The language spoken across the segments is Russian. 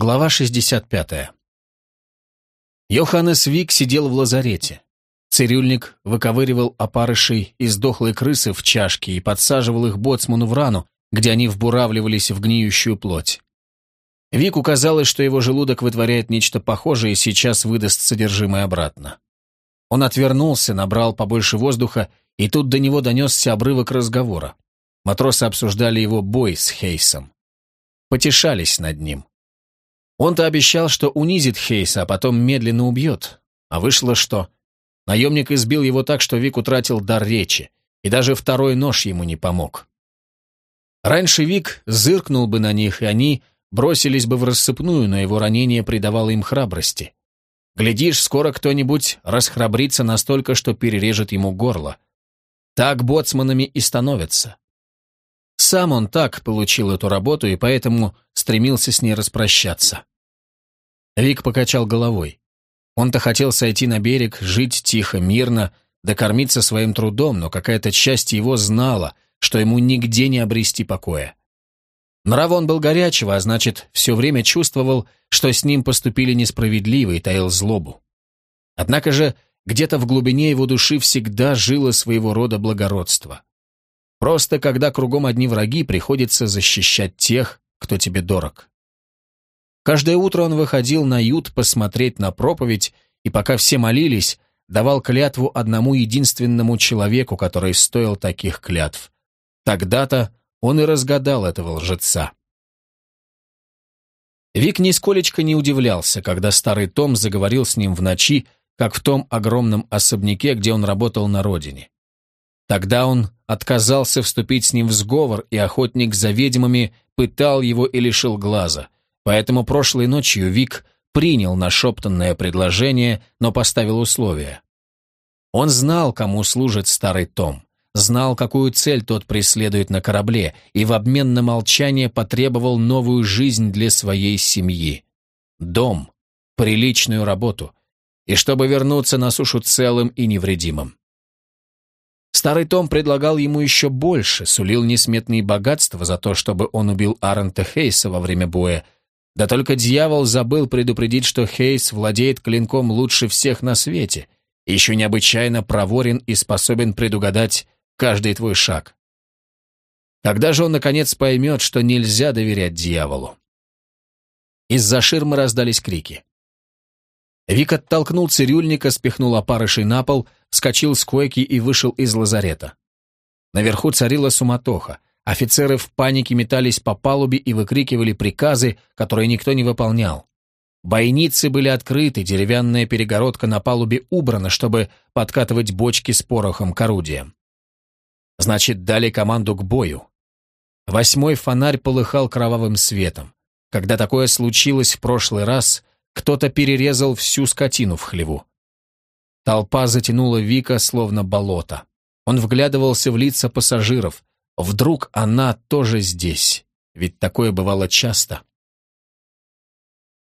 Глава 65. Йоханнес Вик сидел в лазарете. Цирюльник выковыривал опарышей из дохлой крысы в чашке и подсаживал их боцману в рану, где они вбуравливались в гниющую плоть. Вику казалось, что его желудок вытворяет нечто похожее и сейчас выдаст содержимое обратно. Он отвернулся, набрал побольше воздуха, и тут до него донесся обрывок разговора. Матросы обсуждали его бой с Хейсом. Потешались над ним. Он-то обещал, что унизит Хейса, а потом медленно убьет. А вышло что? Наемник избил его так, что Вик утратил дар речи, и даже второй нож ему не помог. Раньше Вик зыркнул бы на них, и они бросились бы в рассыпную, но его ранение придавало им храбрости. Глядишь, скоро кто-нибудь расхрабрится настолько, что перережет ему горло. Так боцманами и становятся. Сам он так получил эту работу и поэтому стремился с ней распрощаться. Вик покачал головой. Он-то хотел сойти на берег, жить тихо, мирно, докормиться своим трудом, но какая-то часть его знала, что ему нигде не обрести покоя. Нрав он был горячего, а значит, все время чувствовал, что с ним поступили несправедливо и таил злобу. Однако же где-то в глубине его души всегда жило своего рода благородство. Просто когда кругом одни враги, приходится защищать тех, кто тебе дорог. Каждое утро он выходил на ют посмотреть на проповедь, и пока все молились, давал клятву одному единственному человеку, который стоил таких клятв. Тогда-то он и разгадал этого лжеца. Вик нисколечко не удивлялся, когда старый Том заговорил с ним в ночи, как в том огромном особняке, где он работал на родине. Тогда он отказался вступить с ним в сговор, и охотник за ведьмами пытал его и лишил глаза – Поэтому прошлой ночью Вик принял нашептанное предложение, но поставил условия. Он знал, кому служит старый Том, знал, какую цель тот преследует на корабле, и в обмен на молчание потребовал новую жизнь для своей семьи. Дом, приличную работу, и чтобы вернуться на сушу целым и невредимым. Старый Том предлагал ему еще больше, сулил несметные богатства за то, чтобы он убил Арента Хейса во время боя, да только дьявол забыл предупредить, что Хейс владеет клинком лучше всех на свете, еще необычайно проворен и способен предугадать каждый твой шаг. Когда же он, наконец, поймет, что нельзя доверять дьяволу? Из-за ширмы раздались крики. Вик оттолкнул цирюльника, спихнул опарышей на пол, вскочил с койки и вышел из лазарета. Наверху царила суматоха. Офицеры в панике метались по палубе и выкрикивали приказы, которые никто не выполнял. Бойницы были открыты, деревянная перегородка на палубе убрана, чтобы подкатывать бочки с порохом к орудиям. Значит, дали команду к бою. Восьмой фонарь полыхал кровавым светом. Когда такое случилось в прошлый раз, кто-то перерезал всю скотину в хлеву. Толпа затянула Вика, словно болото. Он вглядывался в лица пассажиров, Вдруг она тоже здесь, ведь такое бывало часто.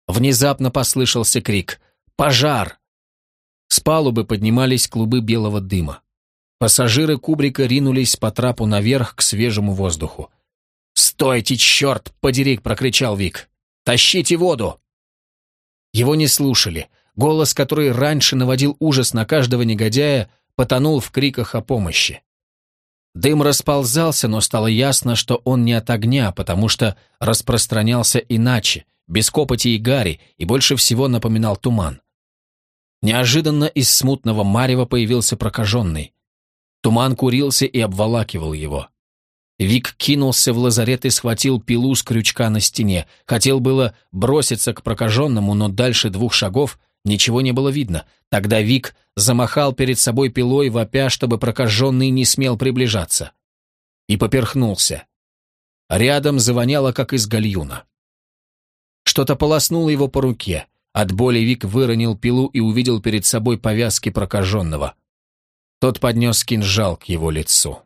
Внезапно послышался крик «Пожар!». С палубы поднимались клубы белого дыма. Пассажиры кубрика ринулись по трапу наверх к свежему воздуху. «Стойте, черт, подери!» — прокричал Вик. «Тащите воду!» Его не слушали. Голос, который раньше наводил ужас на каждого негодяя, потонул в криках о помощи. Дым расползался, но стало ясно, что он не от огня, потому что распространялся иначе, без копоти и гари, и больше всего напоминал туман. Неожиданно из смутного марева появился прокаженный. Туман курился и обволакивал его. Вик кинулся в лазарет и схватил пилу с крючка на стене. Хотел было броситься к прокаженному, но дальше двух шагов — Ничего не было видно. Тогда Вик замахал перед собой пилой, вопя, чтобы прокаженный не смел приближаться. И поперхнулся. Рядом завоняло, как из гальюна. Что-то полоснуло его по руке. От боли Вик выронил пилу и увидел перед собой повязки прокаженного. Тот поднес кинжал к его лицу.